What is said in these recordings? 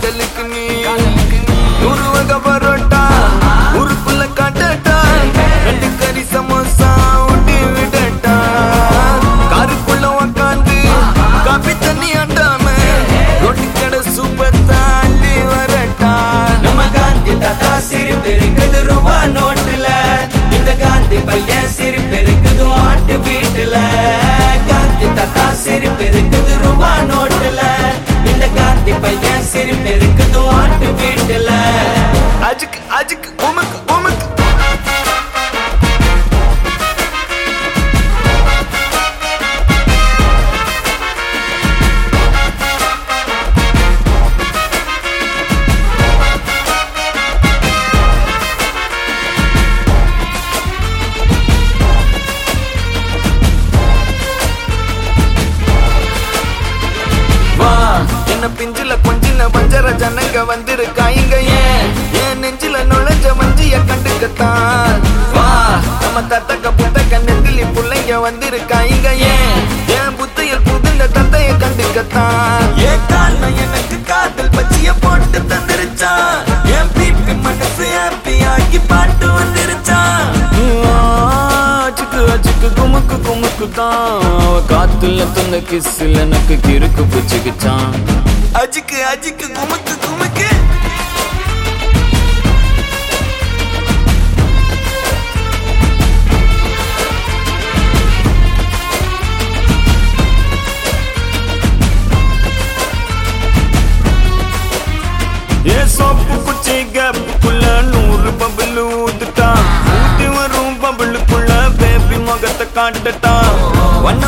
Delicate lick பெருக்கு சிரிப்பு இருக்குது மாட்டு வீட்டுல அஜுக்கு அஜுக்கு உமக்கு உமக்கு. கொஞ்சின ஜனங்க வந்திருக்காங்க ஏன்? என் நெஞ்சில நுழைஞ்ச வஞ்சிய கண்டுக்கத்தான்? வா நம்ம தத்தக்க புத்தக்க நெத்திலி பிள்ளைங்க வந்திருக்காங்க ஏன்? என் புத்தையில் புகுந்த தத்தைய கண்டுக்கத்தான்? ஏன் காரணம் எனக்கு காதல் பச்சிய போட்டு தந்திருச்சான். என் பிபி மனசு ஹாப்பி பாட்டு வந்திருச்சான். அச்சுக்கு குமுக்கு குமுக்கு தான் காத்துல தந்த கிஸ்ல எனக்கு கிறுக்கு பிடிச்சுக்கிச்சான் அஜிக்கு அஜிக்கு குமுக்கு குமுக்கு. ஏ சோப்பு குச்சி கேப்புக்குள்ள நூறு பபுள் ஊத்துட்டான். ஊத்தி வரும் பபுளுக்குள்ள பேபி முகத்தை காட்டுட்டான். வண்ண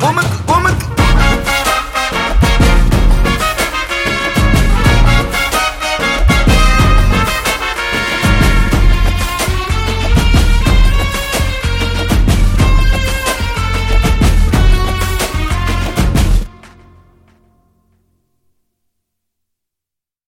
我们我